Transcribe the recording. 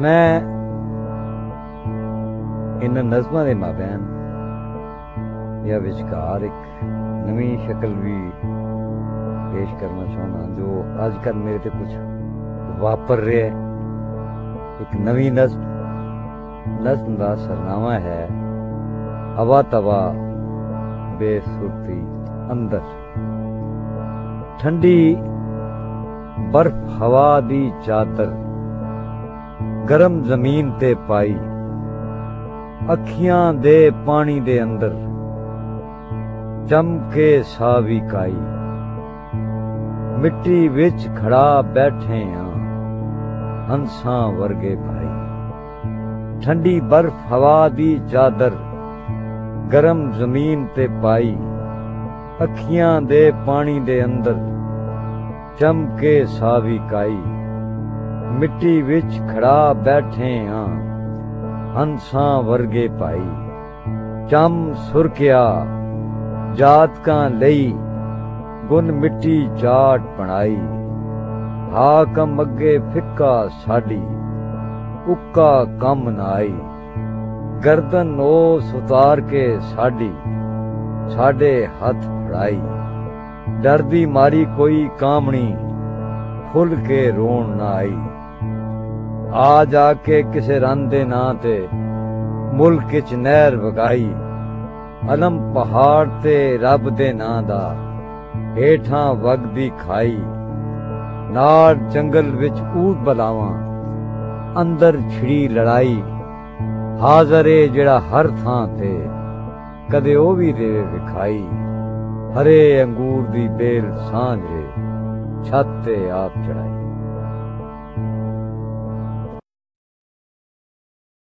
ਮੈਂ ਇਹਨਾਂ ਨਜ਼ਮਾਂ ਦੇ ਮਾਬੈਨ ਜਾਂ ਵਿਚਕਾਰ ਇੱਕ ਨਵੀਂ ਸ਼ਕਲ ਵੀ ਪੇਸ਼ ਕਰਨਾ ਚਾਹੁੰਦਾ ਜੋ ਅੱਜ ਕੱਲ ਮੇਰੇ ਤੇ ਕੁਝ ਵਾਪਰ ਰਿਹਾ ਹੈ। ਇੱਕ ਨਵੀਂ ਨਜ਼ਮ ਨਜ਼ਮ ਦਾ ਸਰਨਾਮਾ ਹੈ ਹਵਾ ਤਵਾ ਬੇਸੁਰਤੀ ਅੰਦਰ। ਠੰਡੀ ਬਰਫ ਹਵਾ ਦੀ ਚਾਦਰ ਗਰਮ ਜ਼ਮੀਨ ਤੇ ਪਾਈ। ਅੱਖੀਆਂ ਦੇ ਪਾਣੀ ਦੇ ਅੰਦਰ ਚਮਕੇ ਸਾਵੀ ਕਾਈ। ਮਿੱਟੀ ਵਿੱਚ ਖੜਾ ਬੈਠੇ ਆ, ਹੰਸਾਂ ਵਰਗੇ ਭਾਈ। ਠੰਡੀ ਬਰਫ ਹਵਾ ਦੀ ਚਾਦਰ ਗਰਮ ਜ਼ਮੀਨ ਤੇ ਪਾਈ। ਅੱਖੀਆਂ ਦੇ ਪਾਣੀ ਦੇ ਅੰਦਰ ਚਮਕੇ ਸਾਵੀ ਕਾਈ। ਮਿੱਟੀ ਵਿੱਚ ਖੜਾ ਬੈਠੇ ਹਾਂ। ਹੰਸਾਂ ਵਰਗੇ ਭਾਈ, ਚਮ ਸੁਰਕਿਆ ਜਾਤਕਾਂ ਲਈ ਗੁਣ ਮਿੱਟੀ ਜਾਟ ਬਣਾਈ। ਹਾਕਮ ਅੱਗੇ ਫਿੱਕਾ ਸਾਡੀ, ਉੱਕਾ ਕੰਮ ਨਾਈ। ਗਰਦਨ ਉਸ ਉਤਾਰ ਕੇ ਸਾਡੀ, ਸਾਡੇ ਹੱਥ ਫੜਾਈ। ਡਰਦੀ ਮਾਰੀ ਕੋਈ ਕਾਮਣੀ ਫੁੱਲ ਕੇ ਰੋਣ ਨਾ ਆਈ। ਆ ਜਾ ਕੇ ਕਿਸੇ ਰਨ ਦੇ ਨਾਂ ਤੇ ਮੁਲਕ ਚ ਨਹਿਰ ਵਗਾਈ। ਅਲਮ ਪਹਾੜ ਤੇ ਰੱਬ ਦੇ ਨਾਂ ਦਾ ਹੇਠਾਂ ਵਗਦੀ ਖਾਈ। ਨਾੜ ਜੰਗਲ ਵਿੱਚ ਊਦ ਬਲਾਵਾਂ, ਅੰਦਰ ਛਿੜੀ ਲੜਾਈ। ਹਾਜ਼ਰ ਏ ਜਿਹੜਾ ਹਰ ਥਾਂ ਤੇ ਕਦੇ ਉਹ ਵੀ ਦੇਵੇ ਵਿਖਾਈ। ਹਰੇ ਅੰਗੂਰ ਦੀ ਬੇਲ ਸਾਂਝੇ। ਛੱਤ ਤੇ ਆਪ ਚੜਾਈ।